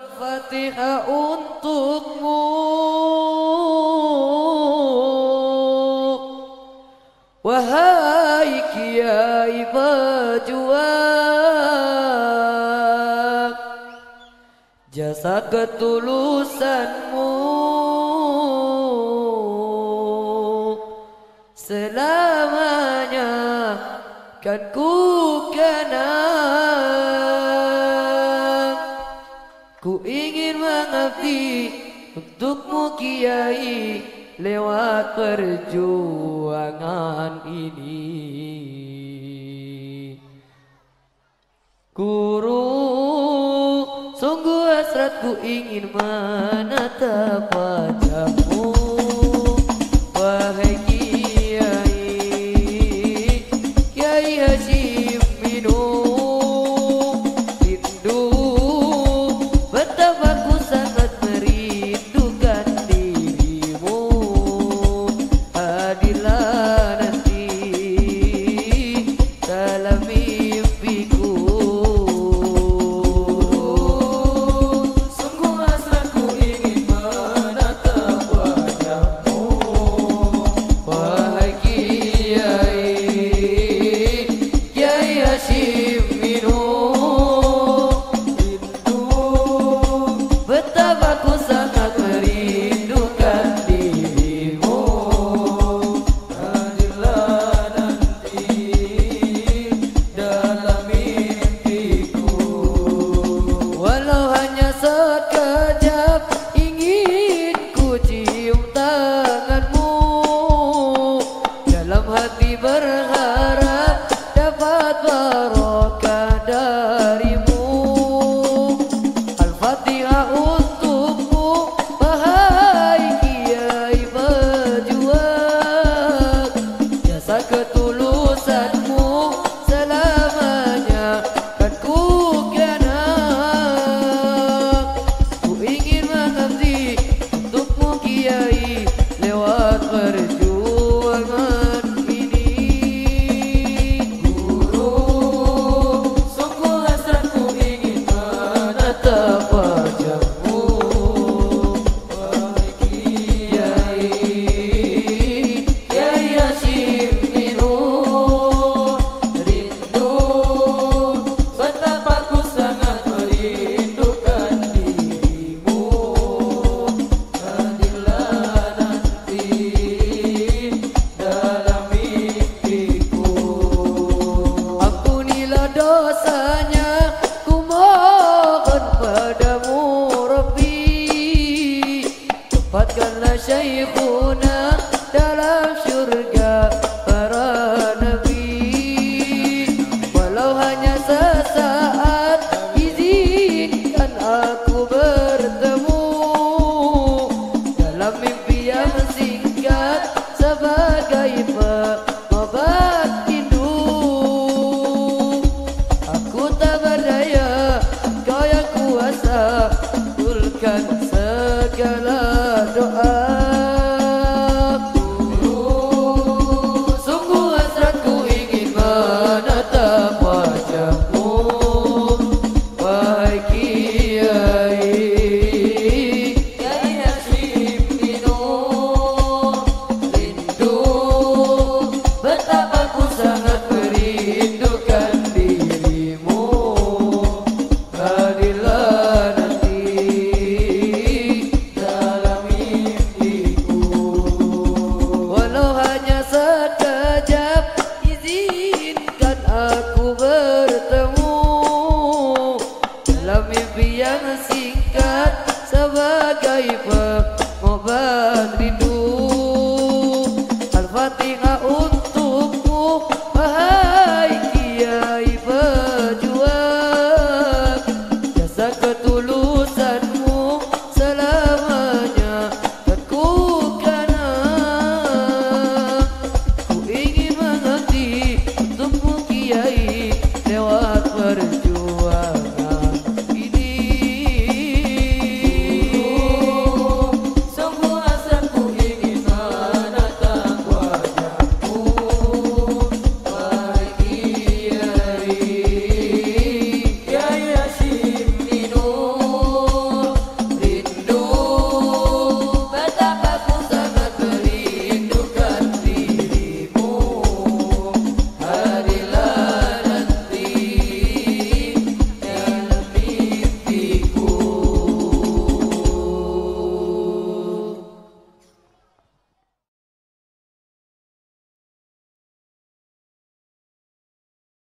Fatihah untukmu. Wahai kiai pejuang Jasa ketulusanmu. Selamanya kan ku kenang mengabdi untukmu kiai lewat perjuangan ini. Guru sungguh hasratku ingin menatap wajahmu cium tanganmu. Dalam hati berharap Tempatkanlah syekhuna Dalam syurga para nabi. Walau hanya sesaat Izinkan aku bertemu. Dalam mimpi yang singkat Sebagai pengobat rindu Aku tak berdaya Kau yang kuasa Kabulkan segala doa Sungguh dalam mimpi yang singkat sebagai pengobat rindu.